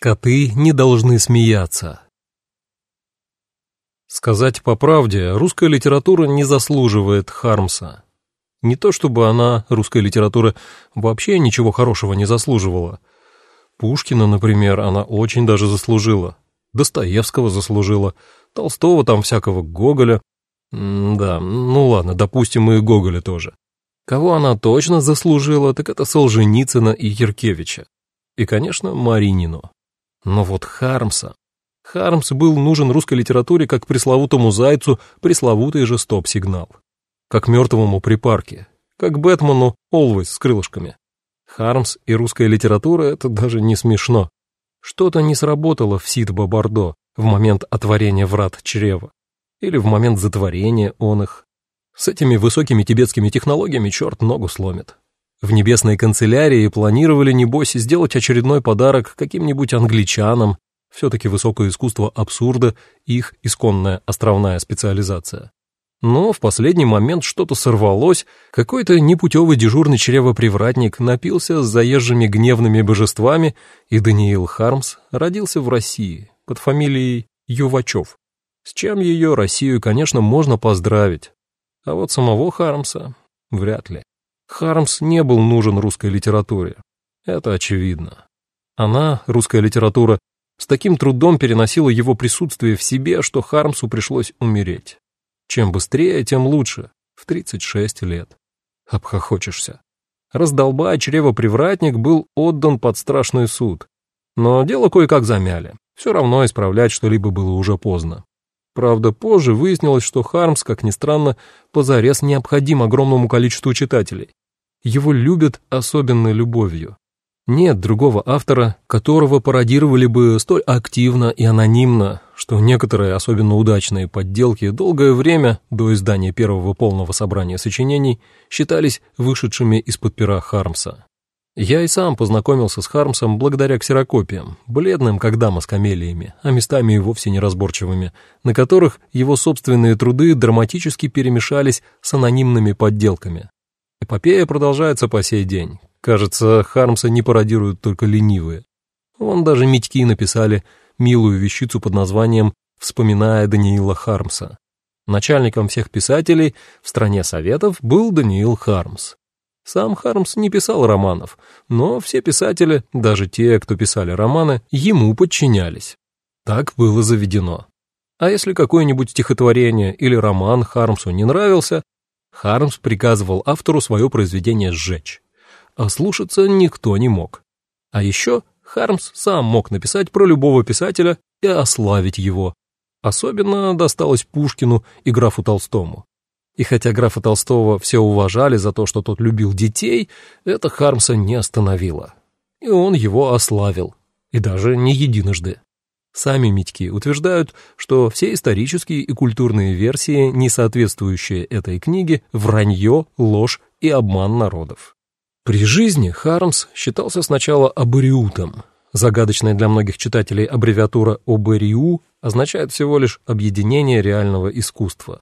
Скоты не должны смеяться. Сказать по правде, русская литература не заслуживает Хармса. Не то чтобы она, русская литература, вообще ничего хорошего не заслуживала. Пушкина, например, она очень даже заслужила. Достоевского заслужила. Толстого там всякого, Гоголя. М да, ну ладно, допустим, и Гоголя тоже. Кого она точно заслужила, так это Солженицына и Яркевича. И, конечно, Маринину. Но вот Хармса... Хармс был нужен русской литературе как пресловутому зайцу пресловутый же стоп-сигнал. Как мертвому припарке. Как Бэтмену Олвейс с крылышками. Хармс и русская литература — это даже не смешно. Что-то не сработало в Сидбо Бордо в момент отворения врат чрева. Или в момент затворения он их. С этими высокими тибетскими технологиями черт ногу сломит. В небесной канцелярии планировали, небось, сделать очередной подарок каким-нибудь англичанам, все-таки высокое искусство абсурда, их исконная островная специализация. Но в последний момент что-то сорвалось, какой-то непутевый дежурный чревопривратник напился с заезжими гневными божествами, и Даниил Хармс родился в России под фамилией Ювачев. С чем ее, Россию, конечно, можно поздравить. А вот самого Хармса вряд ли. Хармс не был нужен русской литературе. Это очевидно. Она, русская литература, с таким трудом переносила его присутствие в себе, что Хармсу пришлось умереть. Чем быстрее, тем лучше. В 36 лет. Обхохочешься. Раздолбай чревопривратник был отдан под страшный суд. Но дело кое-как замяли. Все равно исправлять что-либо было уже поздно. Правда, позже выяснилось, что Хармс, как ни странно, позарез необходим огромному количеству читателей. Его любят особенной любовью. Нет другого автора, которого пародировали бы столь активно и анонимно, что некоторые особенно удачные подделки долгое время, до издания первого полного собрания сочинений, считались вышедшими из-под пера Хармса. Я и сам познакомился с Хармсом благодаря ксерокопиям, бледным, как дама с камелиями, а местами и вовсе неразборчивыми, на которых его собственные труды драматически перемешались с анонимными подделками. Эпопея продолжается по сей день. Кажется, Хармса не пародируют только ленивые. Вон даже Митьки написали милую вещицу под названием «Вспоминая Даниила Хармса». Начальником всех писателей в стране Советов был Даниил Хармс. Сам Хармс не писал романов, но все писатели, даже те, кто писали романы, ему подчинялись. Так было заведено. А если какое-нибудь стихотворение или роман Хармсу не нравился, Хармс приказывал автору свое произведение сжечь. А слушаться никто не мог. А еще Хармс сам мог написать про любого писателя и ославить его. Особенно досталось Пушкину и графу Толстому. И хотя графа Толстого все уважали за то, что тот любил детей, это Хармса не остановило. И он его ославил. И даже не единожды. Сами Митьки утверждают, что все исторические и культурные версии, не соответствующие этой книге, вранье, ложь и обман народов. При жизни Хармс считался сначала абориутом. Загадочная для многих читателей аббревиатура ОБРИУ означает всего лишь объединение реального искусства.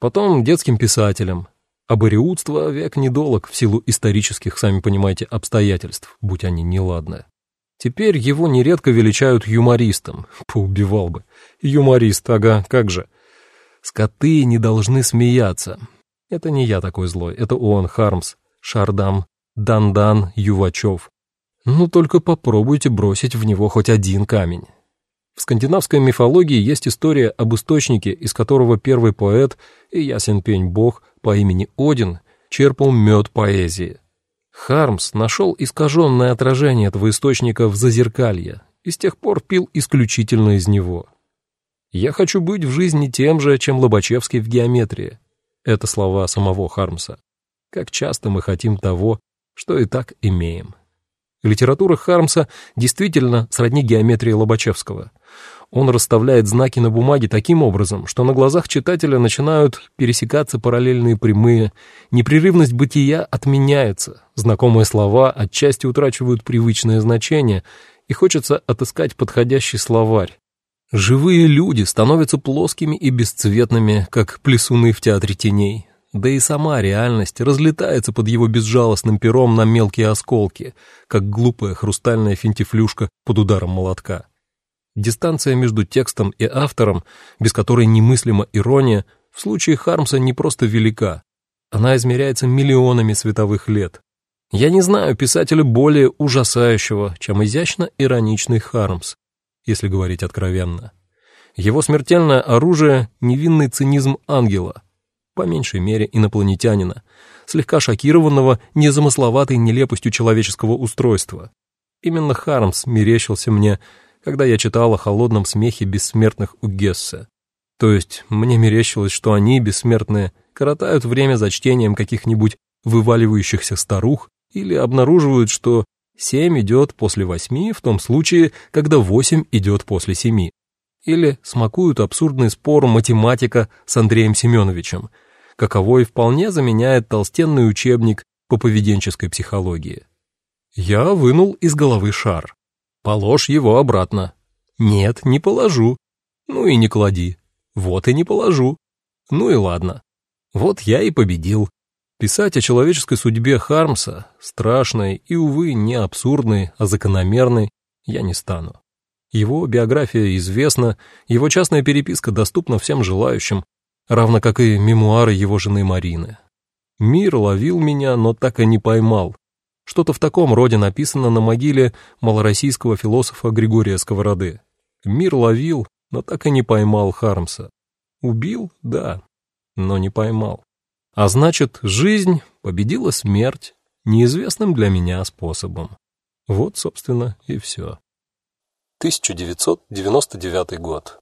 Потом детским писателем. Абориутство век недолог в силу исторических, сами понимаете, обстоятельств, будь они неладные. Теперь его нередко величают юмористом. Поубивал бы. Юморист, ага, как же. Скоты не должны смеяться. Это не я такой злой, это он, Хармс, Шардам, Дандан, Ювачев. Ну, только попробуйте бросить в него хоть один камень. В скандинавской мифологии есть история об источнике, из которого первый поэт и ясен пень бог по имени Один черпал мед поэзии. Хармс нашел искаженное отражение этого источника в зазеркалье и с тех пор пил исключительно из него. «Я хочу быть в жизни тем же, чем Лобачевский в геометрии». Это слова самого Хармса. Как часто мы хотим того, что и так имеем. Литература Хармса действительно сродни геометрии Лобачевского. Он расставляет знаки на бумаге таким образом, что на глазах читателя начинают пересекаться параллельные прямые, непрерывность бытия отменяется, знакомые слова отчасти утрачивают привычное значение, и хочется отыскать подходящий словарь. Живые люди становятся плоскими и бесцветными, как плесуны в театре теней. да и сама реальность разлетается под его безжалостным пером на мелкие осколки, как глупая хрустальная финтифлюшка под ударом молотка. Дистанция между текстом и автором, без которой немыслима ирония, в случае Хармса не просто велика, она измеряется миллионами световых лет. Я не знаю писателя более ужасающего, чем изящно-ироничный Хармс, если говорить откровенно. Его смертельное оружие — невинный цинизм ангела, по меньшей мере инопланетянина, слегка шокированного незамысловатой нелепостью человеческого устройства. Именно Хармс мерещился мне, когда я читал о холодном смехе бессмертных у Гессе. То есть мне мерещилось, что они, бессмертные, коротают время за чтением каких-нибудь вываливающихся старух или обнаруживают, что семь идет после восьми в том случае, когда восемь идет после семи. Или смакуют абсурдный спор математика с Андреем Семеновичем, каковой вполне заменяет толстенный учебник по поведенческой психологии. Я вынул из головы шар. Положь его обратно. Нет, не положу. Ну и не клади. Вот и не положу. Ну и ладно. Вот я и победил. Писать о человеческой судьбе Хармса, страшной и, увы, не абсурдной, а закономерной, я не стану. Его биография известна, его частная переписка доступна всем желающим, равно как и мемуары его жены Марины. Мир ловил меня, но так и не поймал. Что-то в таком роде написано на могиле малороссийского философа Григория Сковороды. Мир ловил, но так и не поймал Хармса. Убил, да, но не поймал. А значит, жизнь победила смерть неизвестным для меня способом. Вот, собственно, и все. 1999 год.